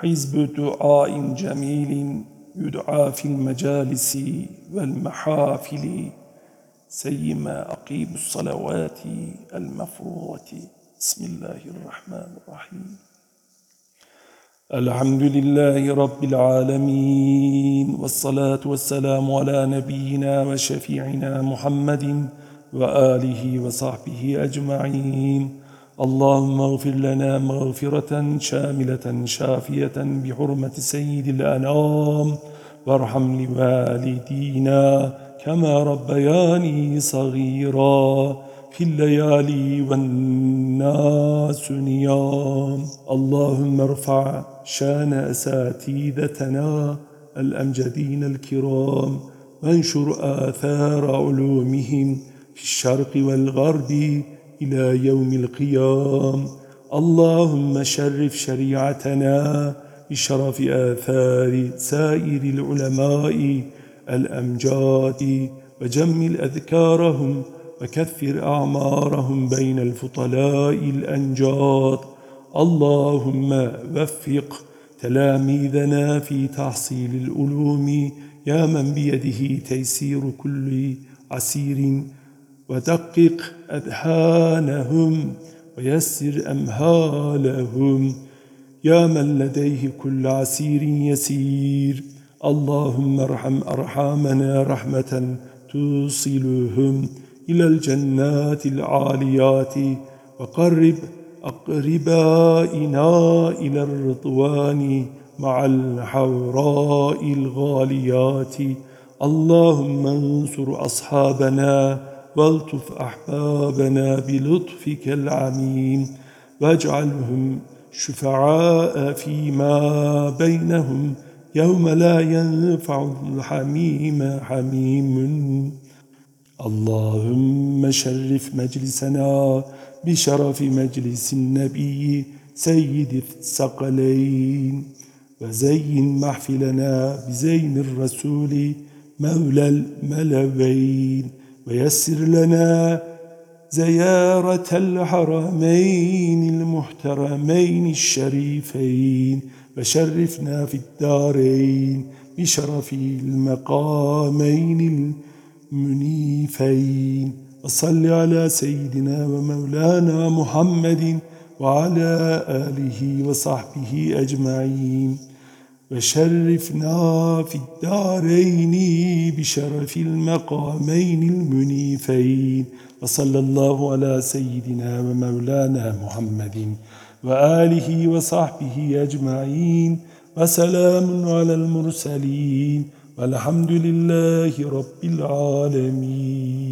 حزب دعاء جميل يدعى في المجالس والمحافل. سيما أقيم الصلوات المفروضة. بسم الله الرحمن الرحيم. الحمد لله رب العالمين والصلاة والسلام على نبينا وشفيعنا محمد وآله وصحبه أجمعين. اللهم اغفر لنا مغفرة شاملة شافية بحرمة سيد الأنام وارحم لوالدينا كما ربياني صغيرا. في الليالي والناس نيام. اللهم ارفع شان أساتيذتنا الأمجدين الكرام وانشر آثار علومهم في الشرق والغرب إلى يوم القيام. اللهم شرف شريعتنا بشرف آثار سائر العلماء الأمجاد وجمل أذكارهم وكثر أعمارهم بين الفطلاء الأنجاد. اللهم وفق تلاميذنا في تحصيل العلوم. يا من بيده تيسير كل عسير ودقق أذهانهم ويسر أمهالهم يا من لديه كل عسير يسير اللهم ارحم أرحامنا رحمة توصلهم إلى الجنات العاليات وقرب أقربائنا إلى الرضوان مع الحوراء الغاليات اللهم انصر أصحابنا والطف أحبابنا بلطفك العميم واجعلهم شفعاء فيما بينهم. يوم لا ينفع الحميم حميم. اللهم شرف مجلسنا بشرف مجلس النبي سيد الثقلين وزين محفلنا بزين الرسول مولى الملوين. ويسر لنا زيارة الحرمين المحترمين الشريفين وشرفنا في الدارين بشرف المقامين المنيفين. وصل على سيدنا ومولانا محمد وعلى آله وصحبه أجمعين. وشرفنا في الدارين بشرف المقامين المنيفين. وصلى الله على سيدنا ومولانا محمد وآله وصحبه أجمعين. وسلام على المرسلين. والحمد لله رب العالمين.